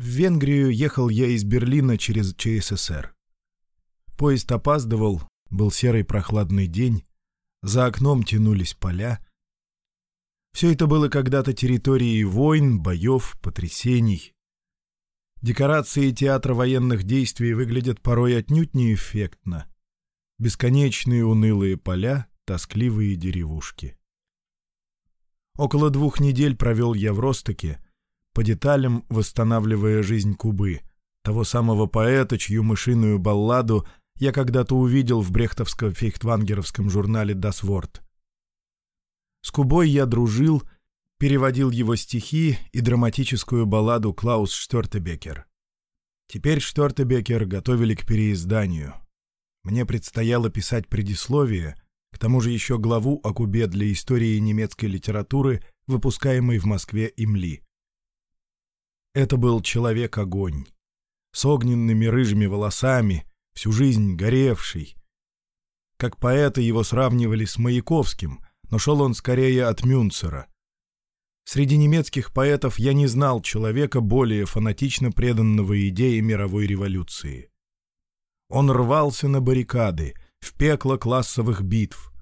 В Венгрию ехал я из Берлина через ЧССР. Поезд опаздывал, был серый прохладный день, за окном тянулись поля. Все это было когда-то территорией войн, боев, потрясений. Декорации театра военных действий выглядят порой отнюдь неэффектно. Бесконечные унылые поля, тоскливые деревушки. Около двух недель провел я в Ростоке, по деталям восстанавливая жизнь Кубы, того самого поэта, чью мышиную балладу я когда-то увидел в брехтовском фейхтвангеровском журнале «Das Wort». С Кубой я дружил, переводил его стихи и драматическую балладу Клаус Штертебекер. Теперь Штертебекер готовили к переизданию. Мне предстояло писать предисловие, к тому же еще главу о Кубе для истории немецкой литературы, выпускаемой в Москве Имли. Это был человек-огонь, с огненными рыжими волосами, всю жизнь горевший. Как поэта его сравнивали с Маяковским, но шел он скорее от Мюнцера. Среди немецких поэтов я не знал человека, более фанатично преданного идее мировой революции. Он рвался на баррикады, в пекло классовых битв.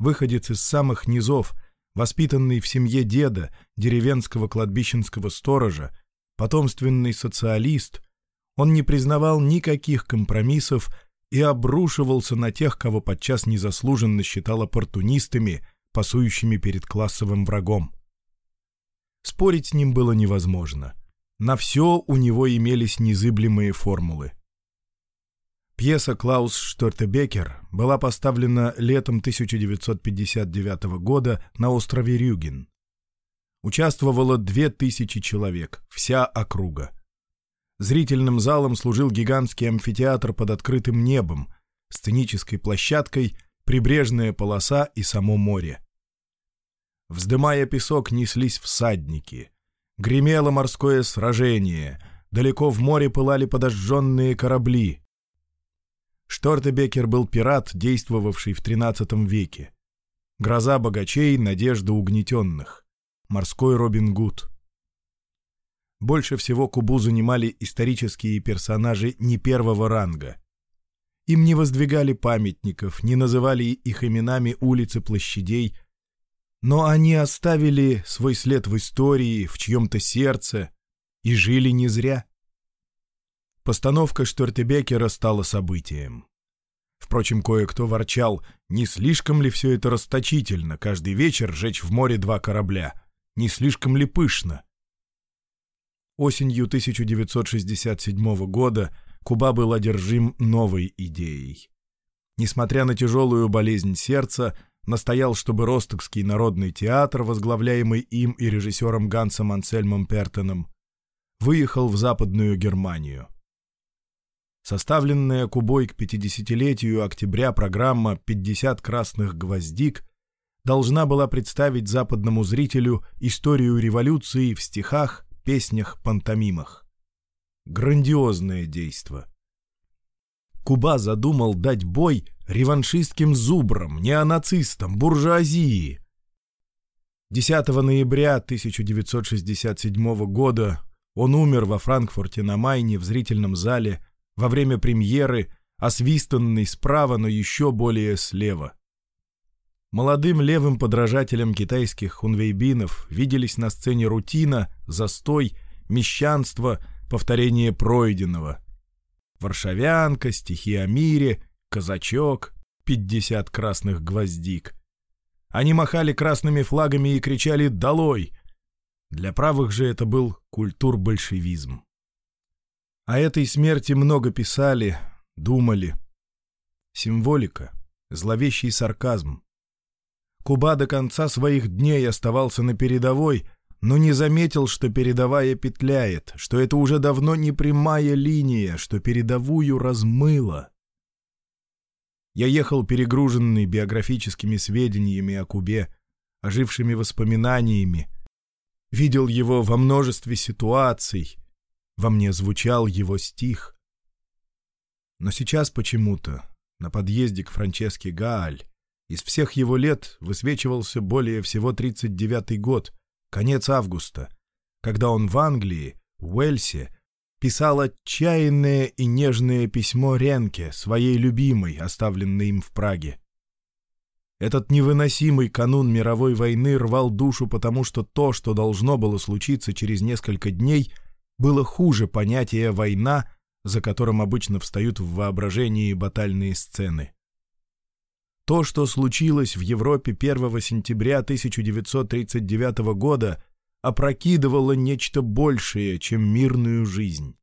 Выходец из самых низов — воспитанный в семье деда, деревенского кладбищенского сторожа, потомственный социалист, он не признавал никаких компромиссов и обрушивался на тех, кого подчас незаслуженно считал оппортунистами, пасующими перед классовым врагом. Спорить с ним было невозможно. На все у него имелись незыблемые формулы – Пьеса «Клаус Шторте Бекер» была поставлена летом 1959 года на острове Рюген. Участвовало 2000 человек, вся округа. Зрительным залом служил гигантский амфитеатр под открытым небом, сценической площадкой, прибрежная полоса и само море. Вздымая песок, неслись всадники. Гремело морское сражение, далеко в море пылали подожженные корабли — Штортебекер был пират, действовавший в XIII веке. Гроза богачей, надежда угнетенных. Морской Робин Гуд. Больше всего Кубу занимали исторические персонажи не первого ранга. Им не воздвигали памятников, не называли их именами улицы, площадей, но они оставили свой след в истории, в чьем-то сердце, и жили не зря. Постановка Штортебекера стала событием. Впрочем, кое-кто ворчал, не слишком ли все это расточительно, каждый вечер жечь в море два корабля, не слишком ли пышно. Осенью 1967 года Куба был одержим новой идеей. Несмотря на тяжелую болезнь сердца, настоял, чтобы Ростокский народный театр, возглавляемый им и режиссером Гансом Ансельмом Пертоном, выехал в Западную Германию составленная Кубой к 50-летию октября программа «50 красных гвоздик» должна была представить западному зрителю историю революции в стихах, песнях, пантомимах. Грандиозное действо. Куба задумал дать бой реваншистским зубрам, неонацистам, буржуазии. 10 ноября 1967 года он умер во Франкфурте на Майне в зрительном зале во время премьеры, освистанный справа, но еще более слева. Молодым левым подражателям китайских хунвейбинов виделись на сцене рутина, застой, мещанство, повторение пройденного. Варшавянка, стихи о мире, казачок, 50 красных гвоздик. Они махали красными флагами и кричали «Долой!». Для правых же это был культур-большевизм. О этой смерти много писали, думали. Символика, зловещий сарказм. Куба до конца своих дней оставался на передовой, но не заметил, что передовая петляет, что это уже давно не прямая линия, что передовую размыло. Я ехал перегруженный биографическими сведениями о Кубе, ожившими воспоминаниями, видел его во множестве ситуаций — во мне звучал его стих. Но сейчас почему-то на подъезде к Франческе Гааль из всех его лет высвечивался более всего 39-й год, конец августа, когда он в Англии, в Уэльсе, писал отчаянное и нежное письмо Ренке, своей любимой, оставленной им в Праге. Этот невыносимый канун мировой войны рвал душу, потому что то, что должно было случиться через несколько дней — было хуже понятия «война», за которым обычно встают в воображении батальные сцены. То, что случилось в Европе 1 сентября 1939 года, опрокидывало нечто большее, чем мирную жизнь.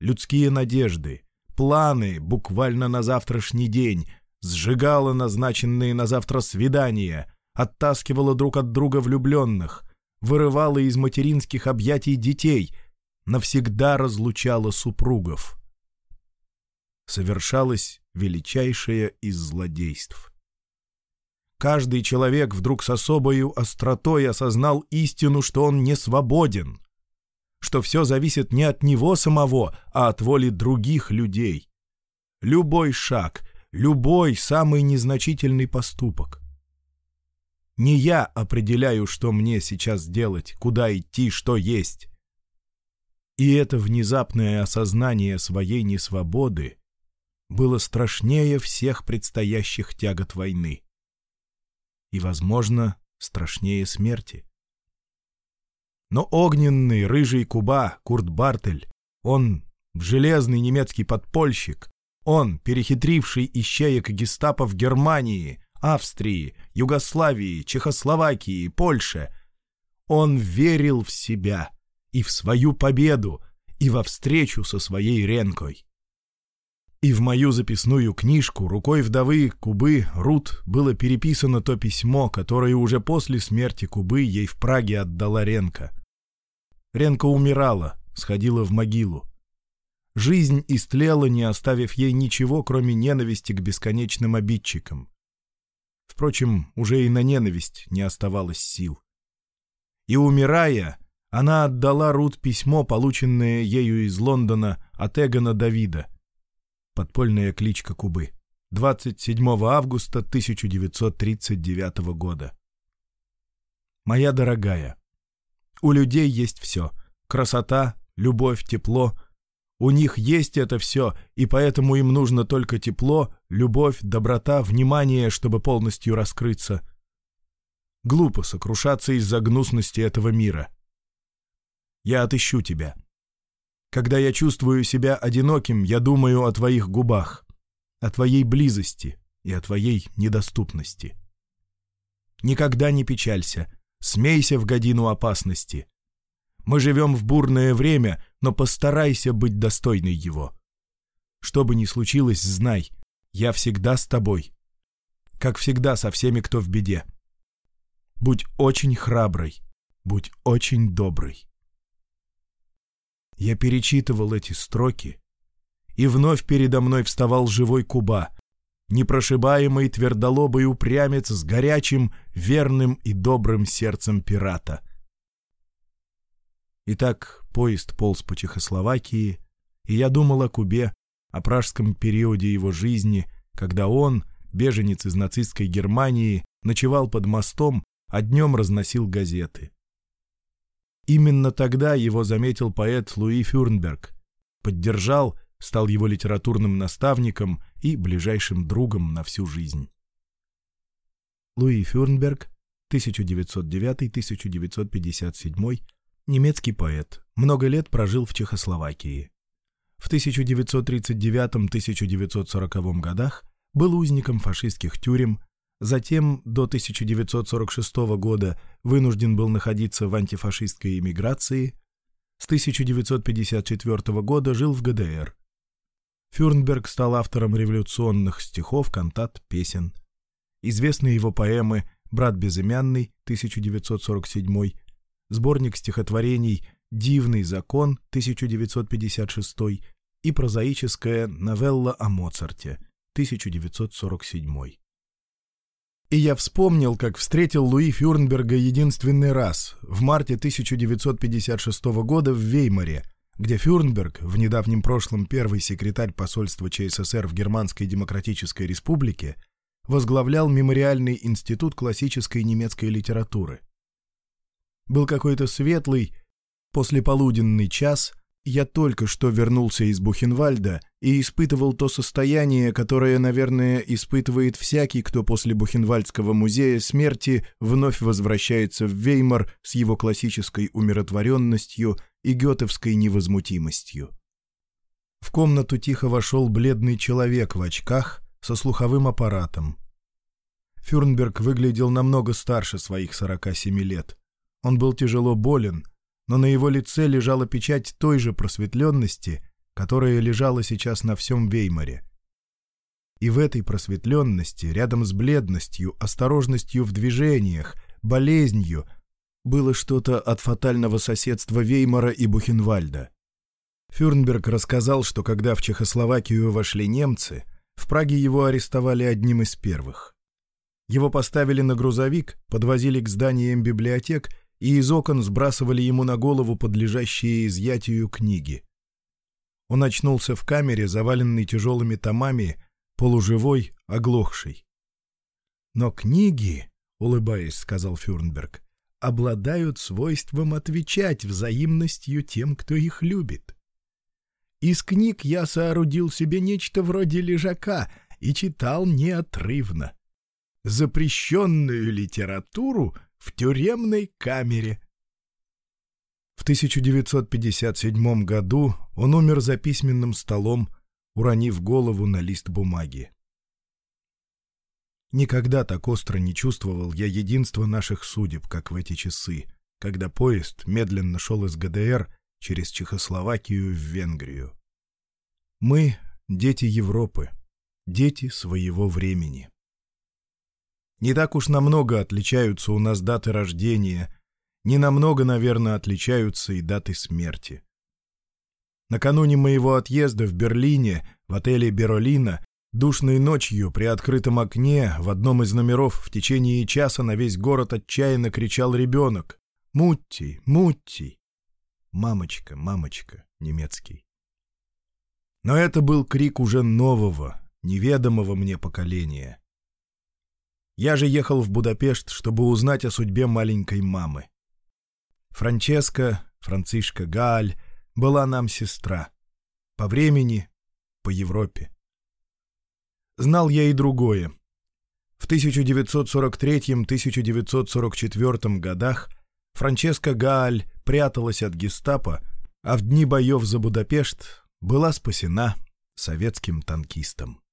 Людские надежды, планы буквально на завтрашний день, сжигало назначенные на завтра свидания, оттаскивало друг от друга влюбленных, вырывало из материнских объятий детей — навсегда разлучала супругов. Совершалось величайшее из злодейств. Каждый человек вдруг с особою остротой осознал истину, что он не свободен, что все зависит не от него самого, а от воли других людей. Любой шаг, любой самый незначительный поступок. Не я определяю, что мне сейчас делать, куда идти, что есть. И это внезапное осознание своей несвободы было страшнее всех предстоящих тягот войны. И, возможно, страшнее смерти. Но огненный, рыжий куба, Курт Бартель, он железный немецкий подпольщик, он, перехитривший ищеек гестапо в Германии, Австрии, Югославии, Чехословакии, Польше, он верил в себя — и в свою победу, и во встречу со своей Ренкой. И в мою записную книжку рукой вдовы Кубы Рут было переписано то письмо, которое уже после смерти Кубы ей в Праге отдала Ренка. Ренка умирала, сходила в могилу. Жизнь истлела, не оставив ей ничего, кроме ненависти к бесконечным обидчикам. Впрочем, уже и на ненависть не оставалось сил. И умирая, она отдала Рут письмо, полученное ею из Лондона от Эгона Давида. Подпольная кличка Кубы. 27 августа 1939 года. «Моя дорогая, у людей есть все. Красота, любовь, тепло. У них есть это все, и поэтому им нужно только тепло, любовь, доброта, внимание, чтобы полностью раскрыться. Глупо сокрушаться из-за гнусности этого мира. Я отыщу тебя. Когда я чувствую себя одиноким, я думаю о твоих губах, о твоей близости и о твоей недоступности. Никогда не печалься, смейся в годину опасности. Мы живем в бурное время, но постарайся быть достойной его. Что бы ни случилось, знай, я всегда с тобой. Как всегда со всеми, кто в беде. Будь очень храброй, будь очень доброй. Я перечитывал эти строки, и вновь передо мной вставал живой Куба, непрошибаемый твердолобый упрямец с горячим, верным и добрым сердцем пирата. Итак, поезд полз по Чехословакии, и я думал о Кубе, о пражском периоде его жизни, когда он, беженец из нацистской Германии, ночевал под мостом, а днем разносил газеты. Именно тогда его заметил поэт Луи Фюрнберг, поддержал, стал его литературным наставником и ближайшим другом на всю жизнь. Луи Фюрнберг, 1909-1957, немецкий поэт, много лет прожил в Чехословакии. В 1939-1940 годах был узником фашистских тюрем, Затем до 1946 года вынужден был находиться в антифашистской эмиграции. С 1954 года жил в ГДР. Фюрнберг стал автором революционных стихов, кантат, песен. Известны его поэмы «Брат безымянный» 1947, сборник стихотворений «Дивный закон» 1956 и прозаическая новелла о Моцарте 1947. И я вспомнил, как встретил Луи Фюрнберга единственный раз, в марте 1956 года в Веймаре, где Фюрнберг, в недавнем прошлом первый секретарь посольства ЧССР в Германской Демократической Республике, возглавлял Мемориальный институт классической немецкой литературы. Был какой-то светлый, послеполуденный час — я только что вернулся из Бухенвальда и испытывал то состояние, которое, наверное, испытывает всякий, кто после Бухенвальдского музея смерти вновь возвращается в Веймар с его классической умиротворенностью и гетовской невозмутимостью. В комнату тихо вошел бледный человек в очках со слуховым аппаратом. Фюрнберг выглядел намного старше своих 47 лет. Он был тяжело болен — но на его лице лежала печать той же просветленности, которая лежала сейчас на всем Веймаре. И в этой просветленности, рядом с бледностью, осторожностью в движениях, болезнью, было что-то от фатального соседства Веймара и Бухенвальда. Фюрнберг рассказал, что когда в Чехословакию вошли немцы, в Праге его арестовали одним из первых. Его поставили на грузовик, подвозили к зданиям библиотек – и из окон сбрасывали ему на голову подлежащие изъятию книги. Он очнулся в камере, заваленной тяжелыми томами, полуживой, оглохший. «Но книги, — улыбаясь, сказал Фюрнберг, — обладают свойством отвечать взаимностью тем, кто их любит. Из книг я соорудил себе нечто вроде лежака и читал неотрывно. Запрещенную литературу в тюремной камере. В 1957 году он умер за письменным столом, уронив голову на лист бумаги. Никогда так остро не чувствовал я единство наших судеб, как в эти часы, когда поезд медленно шел из ГДР через Чехословакию в Венгрию. Мы — дети Европы, дети своего времени. Не так уж намного отличаются у нас даты рождения, не намного, наверное, отличаются и даты смерти. Накануне моего отъезда в Берлине, в отеле «Беролина», душной ночью при открытом окне в одном из номеров в течение часа на весь город отчаянно кричал ребенок «Мутти! Мутти!» «Мамочка, мамочка!» — немецкий. Но это был крик уже нового, неведомого мне поколения — я же ехал в Будапешт, чтобы узнать о судьбе маленькой мамы. Франческа, Францишка Галь, была нам сестра. По времени, по Европе. Знал я и другое. В 1943-1944 годах Франческа Галь пряталась от гестапо, а в дни боев за Будапешт была спасена советским танкистом.